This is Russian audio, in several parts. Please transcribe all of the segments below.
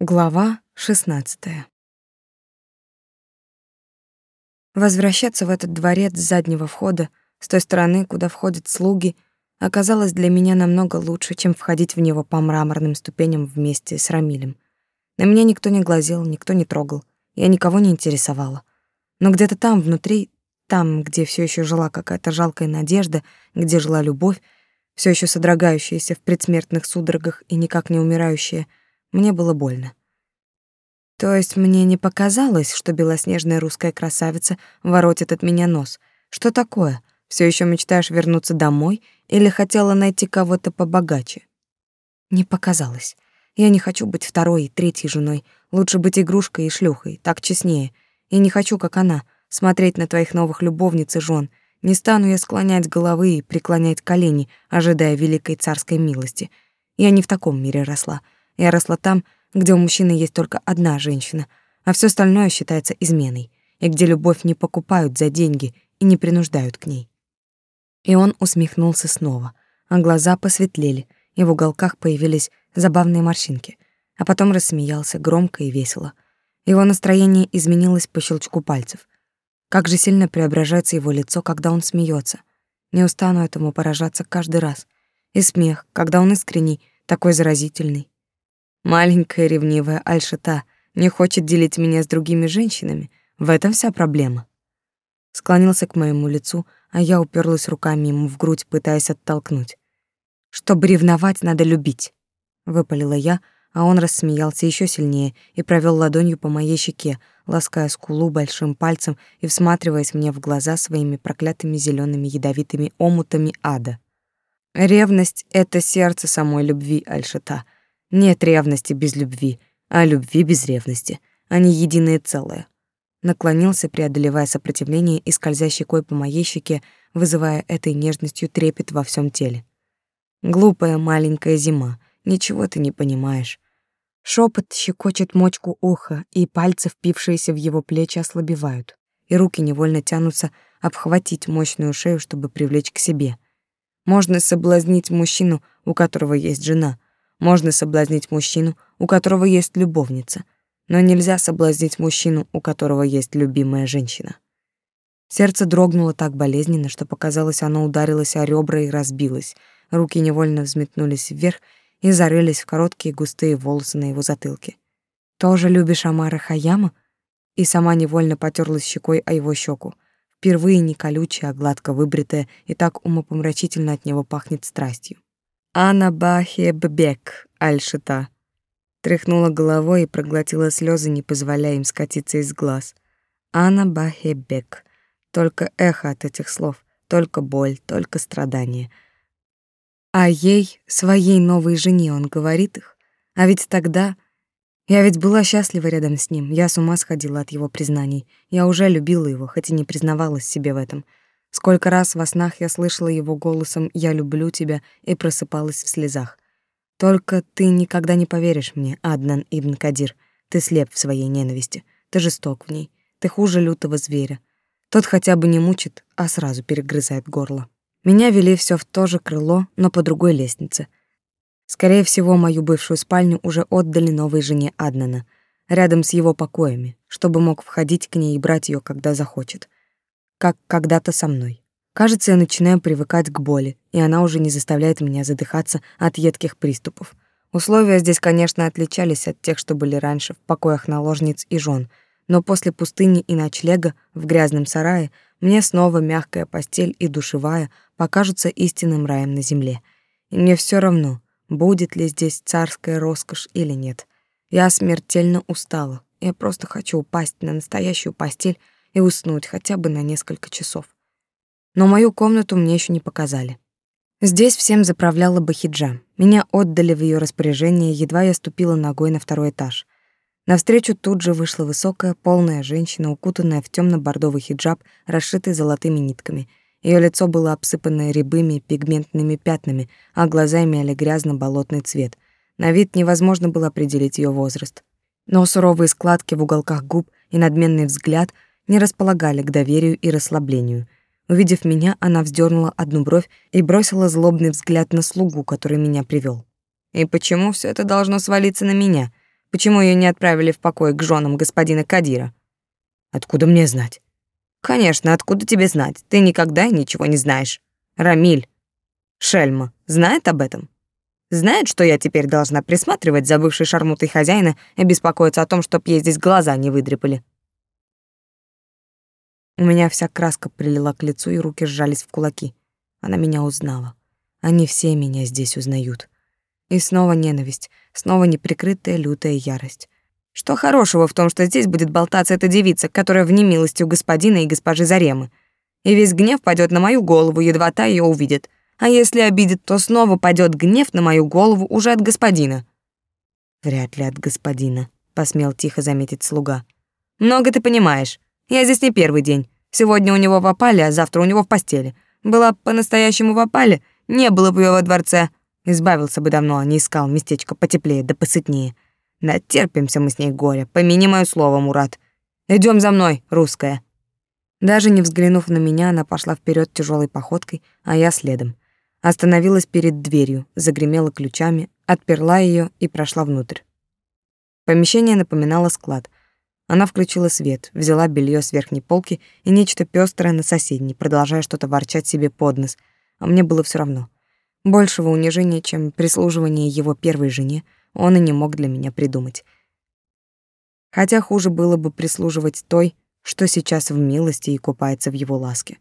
Глава 16. Возвращаться в этот дворец с заднего входа, с той стороны, куда входят слуги, оказалось для меня намного лучше, чем входить в него по мраморным ступеням вместе с Рамилем. На меня никто не глазел, никто не трогал, я никого не интересовала. Но где-то там, внутри, там, где все еще жила какая-то жалкая надежда, где жила любовь, все еще содрогающаяся в предсмертных судорогах и никак не умирающая — мне было больно. То есть мне не показалось, что белоснежная русская красавица воротит от меня нос. Что такое? Все еще мечтаешь вернуться домой или хотела найти кого-то побогаче? Не показалось. Я не хочу быть второй и третьей женой. Лучше быть игрушкой и шлюхой, так честнее. И не хочу, как она, смотреть на твоих новых любовниц и жен. Не стану я склонять головы и преклонять колени, ожидая великой царской милости. Я не в таком мире росла. Я росла там, где у мужчины есть только одна женщина, а все остальное считается изменой, и где любовь не покупают за деньги и не принуждают к ней. И он усмехнулся снова, а глаза посветлели, и в уголках появились забавные морщинки, а потом рассмеялся громко и весело. Его настроение изменилось по щелчку пальцев. Как же сильно преображается его лицо, когда он смеется. Не устану этому поражаться каждый раз. И смех, когда он искренний, такой заразительный. Маленькая ревнивая Альшата не хочет делить меня с другими женщинами. В этом вся проблема. Склонился к моему лицу, а я уперлась руками ему в грудь, пытаясь оттолкнуть. Чтобы ревновать, надо любить, выпалила я, а он рассмеялся еще сильнее и провел ладонью по моей щеке, лаская скулу большим пальцем и всматриваясь мне в глаза своими проклятыми зелеными ядовитыми омутами ада. Ревность — это сердце самой любви, Альшата — нет ревности без любви, а любви без ревности. Они единое целое. Наклонился, преодолевая сопротивление и скользя щекой по моей щеке, вызывая этой нежностью трепет во всем теле. Глупая маленькая зима, ничего ты не понимаешь. Шепот щекочет мочку уха, и пальцы, впившиеся в его плечи, ослабевают, и руки невольно тянутся обхватить мощную шею, чтобы привлечь к себе. Можно соблазнить мужчину, у которого есть жена — можно соблазнить мужчину, у которого есть любовница, но нельзя соблазнить мужчину, у которого есть любимая женщина. Сердце дрогнуло так болезненно, что показалось, оно ударилось о ребра и разбилось. Руки невольно взметнулись вверх и зарылись в короткие густые волосы на его затылке. «Тоже любишь Амара Хаяма?» И сама невольно потерлась щекой о его щеку. Впервые не колючая, а гладко выбритая, и так умопомрачительно от него пахнет страстью. Анна Бахеббек, Альшита. Тряхнула головой и проглотила слезы, не позволяя им скатиться из глаз. Анна Бахеббек. Только эхо от этих слов, только боль, только страдания. А ей, своей новой жене, он говорит их. А ведь тогда... Я ведь была счастлива рядом с ним, я с ума сходила от его признаний. Я уже любила его, хоть и не признавалась себе в этом. Сколько раз во снах я слышала его голосом «Я люблю тебя» и просыпалась в слезах. Только ты никогда не поверишь мне, Аднан Ибн Кадир. Ты слеп в своей ненависти, ты жесток в ней, ты хуже лютого зверя. Тот хотя бы не мучит, а сразу перегрызает горло. Меня вели все в то же крыло, но по другой лестнице. Скорее всего, мою бывшую спальню уже отдали новой жене Аднана, рядом с его покоями, чтобы мог входить к ней и брать ее, когда захочет как когда-то со мной. Кажется, я начинаю привыкать к боли, и она уже не заставляет меня задыхаться от едких приступов. Условия здесь, конечно, отличались от тех, что были раньше в покоях наложниц и жен, но после пустыни и ночлега в грязном сарае мне снова мягкая постель и душевая покажутся истинным раем на земле. И мне все равно, будет ли здесь царская роскошь или нет. Я смертельно устала. Я просто хочу упасть на настоящую постель и уснуть хотя бы на несколько часов. Но мою комнату мне еще не показали. Здесь всем заправляла Бахиджа. Меня отдали в ее распоряжение, едва я ступила ногой на второй этаж. Навстречу тут же вышла высокая, полная женщина, укутанная в темно бордовый хиджаб, расшитый золотыми нитками. Ее лицо было обсыпано рябыми пигментными пятнами, а глаза имели грязно-болотный цвет. На вид невозможно было определить ее возраст. Но суровые складки в уголках губ и надменный взгляд — не располагали к доверию и расслаблению. Увидев меня, она вздернула одну бровь и бросила злобный взгляд на слугу, который меня привел. «И почему все это должно свалиться на меня? Почему ее не отправили в покой к женам господина Кадира? Откуда мне знать? Конечно, откуда тебе знать? Ты никогда ничего не знаешь. Рамиль, Шельма, знает об этом? Знает, что я теперь должна присматривать за бывшей шармутой хозяина и беспокоиться о том, чтоб ей здесь глаза не выдрепали. У меня вся краска прилила к лицу, и руки сжались в кулаки. Она меня узнала. Они все меня здесь узнают. И снова ненависть, снова неприкрытая лютая ярость. Что хорошего в том, что здесь будет болтаться эта девица, которая в немилости у господина и госпожи Заремы? И весь гнев падет на мою голову, едва та ее увидит. А если обидит, то снова падет гнев на мою голову уже от господина. Вряд ли от господина, посмел тихо заметить слуга. Много ты понимаешь. Я здесь не первый день. Сегодня у него в опале, а завтра у него в постели. Была по-настоящему в опале, не было бы ее во дворце. Избавился бы давно, а не искал местечко потеплее да посытнее. Натерпимся мы с ней горя, помяни мое слово, Мурат. Идем за мной, русская. Даже не взглянув на меня, она пошла вперед тяжелой походкой, а я следом. Остановилась перед дверью, загремела ключами, отперла ее и прошла внутрь. Помещение напоминало склад. Она включила свет, взяла белье с верхней полки и нечто пестрое на соседней, продолжая что-то ворчать себе под нос, а мне было все равно. Большего унижения, чем прислуживание его первой жене, он и не мог для меня придумать. Хотя хуже было бы прислуживать той, что сейчас в милости и купается в его ласке.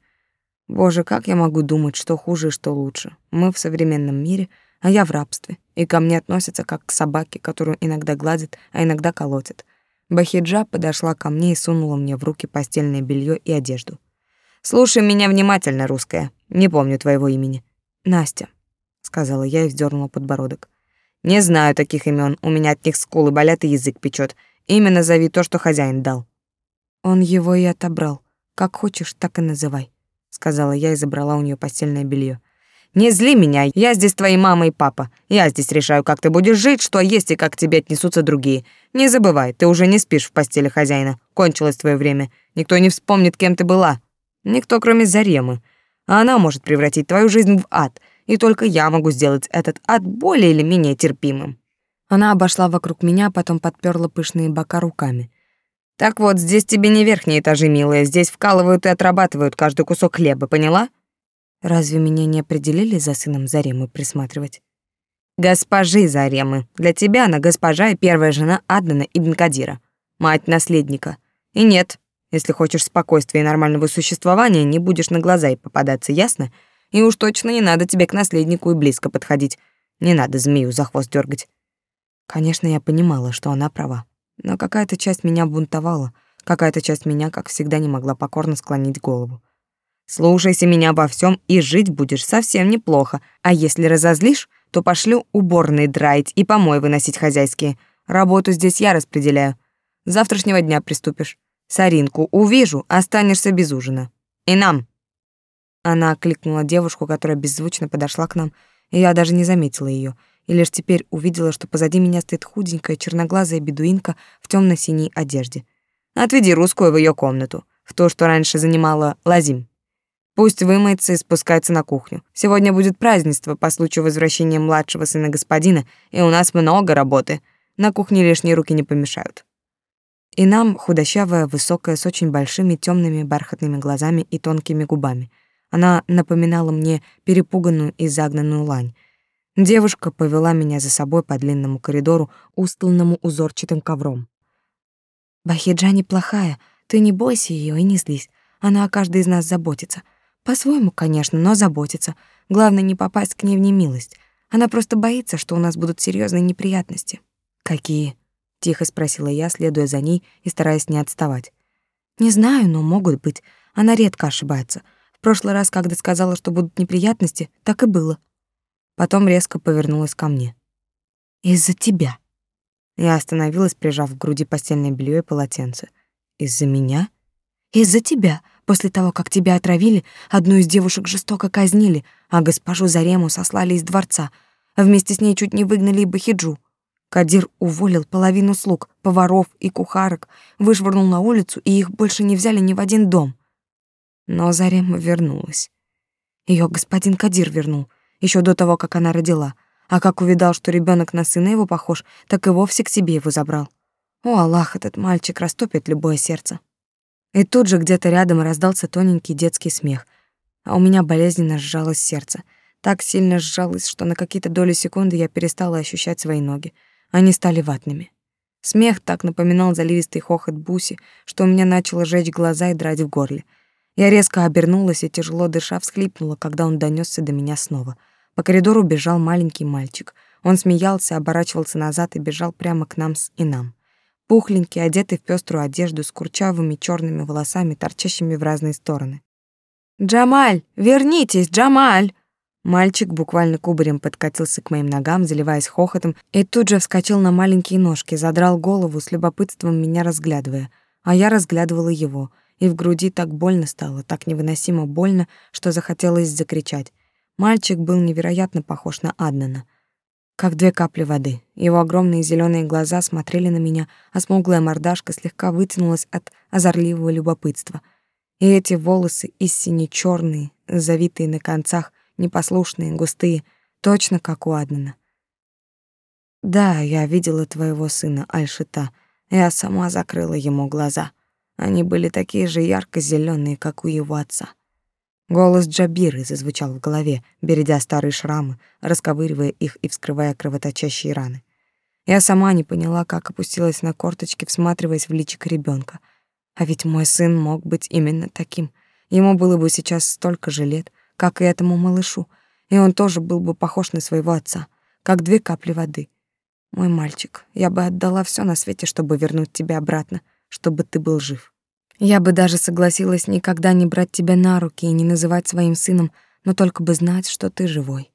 Боже, как я могу думать, что хуже и что лучше? Мы в современном мире, а я в рабстве, и ко мне относятся как к собаке, которую иногда гладят, а иногда колотят. Бахиджа подошла ко мне и сунула мне в руки постельное белье и одежду. «Слушай меня внимательно, русская. Не помню твоего имени». «Настя», — сказала я и вздернула подбородок. Не знаю таких имен, у меня от них скулы болят и язык печет. Именно зови то, что хозяин дал. Он его и отобрал. Как хочешь, так и называй, сказала я и забрала у нее постельное белье. Не зли меня, я здесь твои мама и папа. Я здесь решаю, как ты будешь жить, что есть и как к тебе отнесутся другие. Не забывай, ты уже не спишь в постели хозяина. Кончилось твое время. Никто не вспомнит, кем ты была. Никто, кроме Заремы. А она может превратить твою жизнь в ад — и только я могу сделать этот ад более или менее терпимым. Она обошла вокруг меня, потом подперла пышные бока руками. Так вот, здесь тебе не верхние этажи, милая, здесь вкалывают и отрабатывают каждый кусок хлеба, поняла? Разве меня не определили за сыном Заремы присматривать? Госпожи Заремы. Для тебя она госпожа и первая жена Аднана ибн Кадира, мать наследника. И нет, если хочешь спокойствия и нормального существования, не будешь на глаза и попадаться, ясно? И уж точно не надо тебе к наследнику и близко подходить. Не надо змею за хвост дергать. Конечно, я понимала, что она права. Но какая-то часть меня бунтовала, какая-то часть меня, как всегда, не могла покорно склонить голову. Слушайся меня обо всем и жить будешь совсем неплохо. А если разозлишь, то пошлю уборные драить и помой выносить хозяйские. Работу здесь я распределяю. Завтрашнего дня приступишь. Саринку увижу, останешься без ужина. И нам. Она окликнула девушку, которая беззвучно подошла к нам, и я даже не заметила ее, и лишь теперь увидела, что позади меня стоит худенькая черноглазая бедуинка в темно синей одежде. «Отведи русскую в ее комнату, в то, что раньше занимала Лазим. Пусть вымоется и спускается на кухню. Сегодня будет празднество по случаю возвращения младшего сына господина, и у нас много работы. На кухне лишние руки не помешают». И нам худощавая, высокая, с очень большими темными бархатными глазами и тонкими губами — она напоминала мне перепуганную и загнанную лань. Девушка повела меня за собой по длинному коридору, устланному узорчатым ковром. «Бахиджа неплохая, ты не бойся ее и не злись. Она о каждой из нас заботится. По-своему, конечно, но заботится. Главное не попасть к ней в немилость. Она просто боится, что у нас будут серьезные неприятности». «Какие?» — тихо спросила я, следуя за ней и стараясь не отставать. «Не знаю, но могут быть. Она редко ошибается. В прошлый раз, когда сказала, что будут неприятности, так и было. Потом резко повернулась ко мне. «Из-за тебя». Я остановилась, прижав к груди постельное белье и полотенце. «Из-за меня?» «Из-за тебя. После того, как тебя отравили, одну из девушек жестоко казнили, а госпожу Зарему сослали из дворца, вместе с ней чуть не выгнали и Бахиджу. Кадир уволил половину слуг, поваров и кухарок, вышвырнул на улицу, и их больше не взяли ни в один дом. Но Зарема вернулась. Ее господин Кадир вернул, еще до того, как она родила. А как увидал, что ребенок на сына его похож, так и вовсе к себе его забрал. О, Аллах, этот мальчик растопит любое сердце. И тут же где-то рядом раздался тоненький детский смех, а у меня болезненно сжалось сердце. Так сильно сжалось, что на какие-то доли секунды я перестала ощущать свои ноги. Они стали ватными. Смех так напоминал заливистый хохот Буси, что у меня начало жечь глаза и драть в горле. Я резко обернулась и, тяжело дыша, всхлипнула, когда он донесся до меня снова. По коридору бежал маленький мальчик. Он смеялся, оборачивался назад и бежал прямо к нам с и нам. Пухленький, одетый в пеструю одежду, с курчавыми черными волосами, торчащими в разные стороны. «Джамаль, вернитесь, Джамаль!» Мальчик буквально кубарем подкатился к моим ногам, заливаясь хохотом, и тут же вскочил на маленькие ножки, задрал голову с любопытством меня разглядывая, а я разглядывала его, и в груди так больно стало, так невыносимо больно, что захотелось закричать. Мальчик был невероятно похож на Аднана, как две капли воды. Его огромные зеленые глаза смотрели на меня, а смуглая мордашка слегка вытянулась от озорливого любопытства. И эти волосы истинно черные, завитые на концах, непослушные, густые, точно как у Аднана. Да, я видела твоего сына Альшита. Я сама закрыла ему глаза. Они были такие же ярко зеленые как у его отца. Голос Джабиры зазвучал в голове, бередя старые шрамы, расковыривая их и вскрывая кровоточащие раны. Я сама не поняла, как опустилась на корточки, всматриваясь в личико ребенка. А ведь мой сын мог быть именно таким. Ему было бы сейчас столько же лет, как и этому малышу, и он тоже был бы похож на своего отца, как две капли воды. Мой мальчик, я бы отдала все на свете, чтобы вернуть тебя обратно, чтобы ты был жив. Я бы даже согласилась никогда не брать тебя на руки и не называть своим сыном, но только бы знать, что ты живой.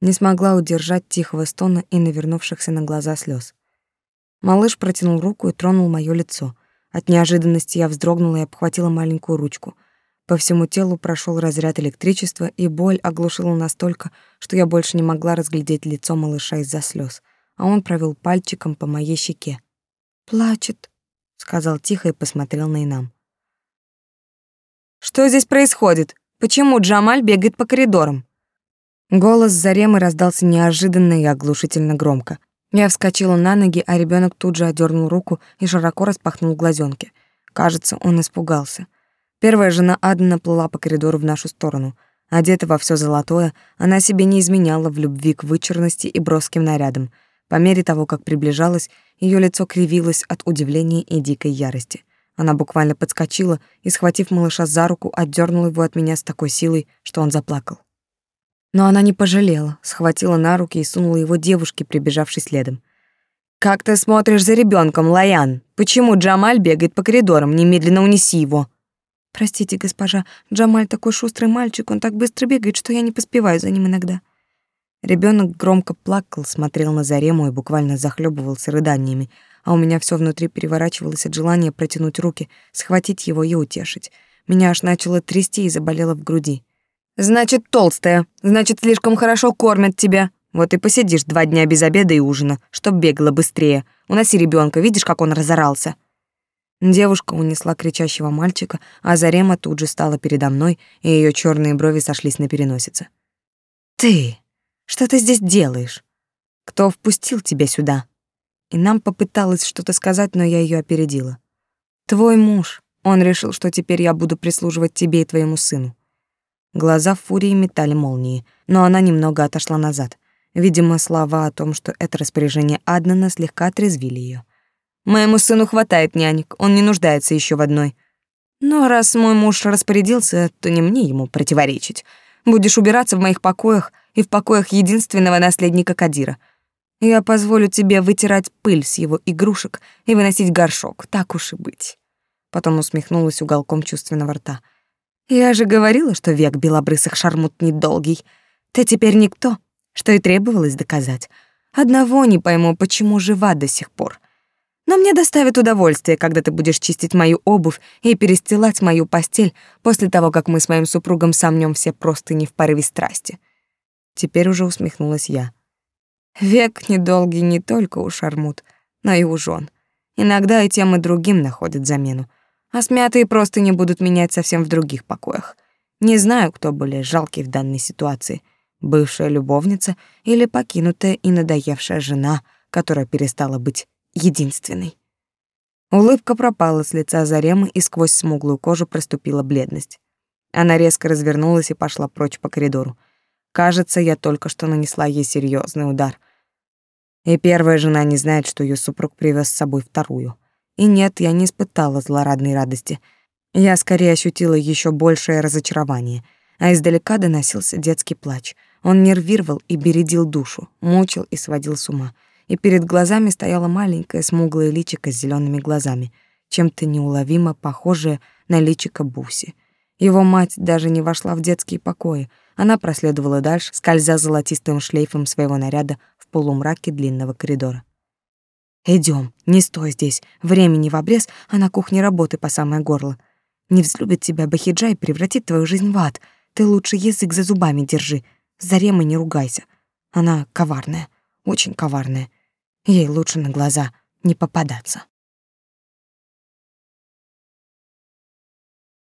Не смогла удержать тихого стона и навернувшихся на глаза слез. Малыш протянул руку и тронул моё лицо. От неожиданности я вздрогнула и обхватила маленькую ручку — по всему телу прошел разряд электричества, и боль оглушила настолько, что я больше не могла разглядеть лицо малыша из-за слез, а он провел пальчиком по моей щеке. «Плачет», — сказал тихо и посмотрел на Инам. «Что здесь происходит? Почему Джамаль бегает по коридорам?» Голос Заремы раздался неожиданно и оглушительно громко. Я вскочила на ноги, а ребенок тут же отдернул руку и широко распахнул глазенки. Кажется, он испугался. Первая жена Адана плыла по коридору в нашу сторону. Одета во все золотое, она себе не изменяла в любви к вычурности и броским нарядам. По мере того, как приближалась, ее лицо кривилось от удивления и дикой ярости. Она буквально подскочила и, схватив малыша за руку, отдернула его от меня с такой силой, что он заплакал. Но она не пожалела, схватила на руки и сунула его девушке, прибежавшей следом. «Как ты смотришь за ребенком, Лаян? Почему Джамаль бегает по коридорам? Немедленно унеси его!» Простите, госпожа, Джамаль такой шустрый мальчик, он так быстро бегает, что я не поспеваю за ним иногда. Ребенок громко плакал, смотрел на Зарему и буквально захлебывался рыданиями, а у меня все внутри переворачивалось от желания протянуть руки, схватить его и утешить. Меня аж начало трясти и заболело в груди. «Значит, толстая, значит, слишком хорошо кормят тебя. Вот и посидишь два дня без обеда и ужина, чтоб бегала быстрее. Уноси ребенка, видишь, как он разорался?» Девушка унесла кричащего мальчика, а Зарема тут же стала передо мной, и ее черные брови сошлись на переносице. «Ты! Что ты здесь делаешь? Кто впустил тебя сюда?» И нам попыталась что-то сказать, но я ее опередила. «Твой муж. Он решил, что теперь я буду прислуживать тебе и твоему сыну». Глаза Фурии метали молнии, но она немного отошла назад. Видимо, слова о том, что это распоряжение Аднана, слегка отрезвили ее. Моему сыну хватает нянек, он не нуждается еще в одной. Но раз мой муж распорядился, то не мне ему противоречить. Будешь убираться в моих покоях и в покоях единственного наследника Кадира. Я позволю тебе вытирать пыль с его игрушек и выносить горшок, так уж и быть. Потом усмехнулась уголком чувственного рта. Я же говорила, что век белобрысых шармут недолгий. Ты теперь никто, что и требовалось доказать. Одного не пойму, почему жива до сих пор. Но мне доставит удовольствие, когда ты будешь чистить мою обувь и перестилать мою постель после того, как мы с моим супругом сомнем все простыни в порыве страсти. Теперь уже усмехнулась я. Век недолгий не только у шармут, но и у жен. Иногда и тем и другим находят замену. А смятые простыни будут менять совсем в других покоях. Не знаю, кто более жалкий в данной ситуации. бывшая любовница или покинутая и надоевшая жена, которая перестала быть единственной. Улыбка пропала с лица Заремы, и сквозь смуглую кожу проступила бледность. Она резко развернулась и пошла прочь по коридору. Кажется, я только что нанесла ей серьезный удар. И первая жена не знает, что ее супруг привез с собой вторую. И нет, я не испытала злорадной радости. Я скорее ощутила еще большее разочарование, а издалека доносился детский плач. Он нервировал и бередил душу, мучил и сводил с ума. И перед глазами стояла маленькая смуглая личико с зелеными глазами, чем-то неуловимо похожее на личико Буси. Его мать даже не вошла в детские покои. Она проследовала дальше, скользя золотистым шлейфом своего наряда в полумраке длинного коридора. Идем, не стой здесь. Времени в обрез, а на кухне работы по самое горло. Не взлюбит тебя Бахиджа и превратит твою жизнь в ад. Ты лучше язык за зубами держи. За Ремой не ругайся. Она коварная, очень коварная. Ей лучше на глаза не попадаться.